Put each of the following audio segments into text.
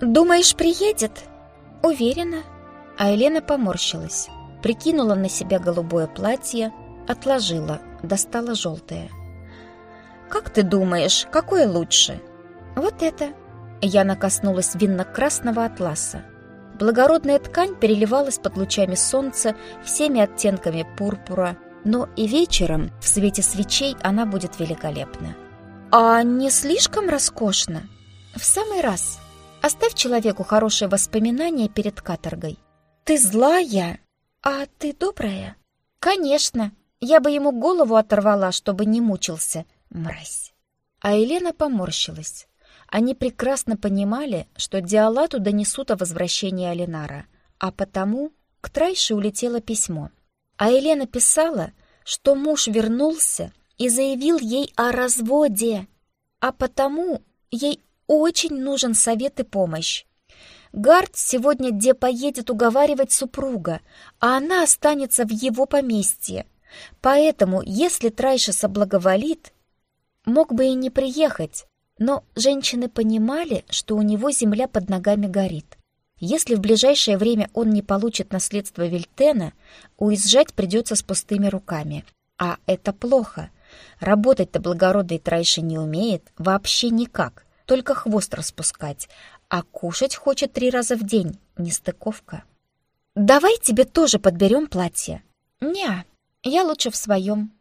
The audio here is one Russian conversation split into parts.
«Думаешь, приедет?» «Уверена». А Елена поморщилась, прикинула на себя голубое платье, отложила, достала желтое. «Как ты думаешь, какое лучше?» «Вот это». Яна коснулась винно-красного атласа. Благородная ткань переливалась под лучами солнца всеми оттенками пурпура, но и вечером в свете свечей она будет великолепна. «А не слишком роскошно?» «В самый раз. Оставь человеку хорошие воспоминания перед каторгой». «Ты злая, а ты добрая?» «Конечно. Я бы ему голову оторвала, чтобы не мучился, мразь». А Елена поморщилась. Они прекрасно понимали, что Диалату донесут о возвращении Алинара, а потому к Трайше улетело письмо. А Елена писала, что муж вернулся и заявил ей о разводе, а потому ей очень нужен совет и помощь. Гард сегодня где поедет уговаривать супруга, а она останется в его поместье. Поэтому, если Трайша соблаговолит, мог бы и не приехать, но женщины понимали, что у него земля под ногами горит. Если в ближайшее время он не получит наследство Вильтена, уезжать придется с пустыми руками. А это плохо. Работать-то благородный Трайши не умеет вообще никак, только хвост распускать, а кушать хочет три раза в день, нестыковка. «Давай тебе тоже подберем платье». «Не, я лучше в своем».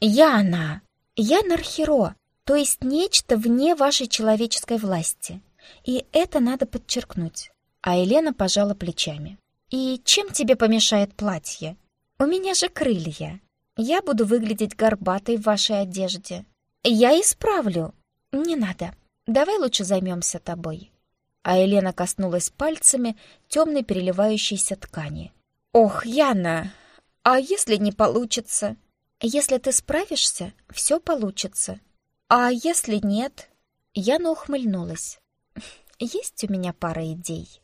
«Я она, я Нархеро, то есть нечто вне вашей человеческой власти. И это надо подчеркнуть». А Елена пожала плечами. «И чем тебе помешает платье? У меня же крылья. Я буду выглядеть горбатой в вашей одежде. Я исправлю. Не надо. Давай лучше займемся тобой». А Елена коснулась пальцами темной переливающейся ткани. «Ох, Яна, а если не получится?» «Если ты справишься, все получится. А если нет?» Яна ухмыльнулась. «Есть у меня пара идей».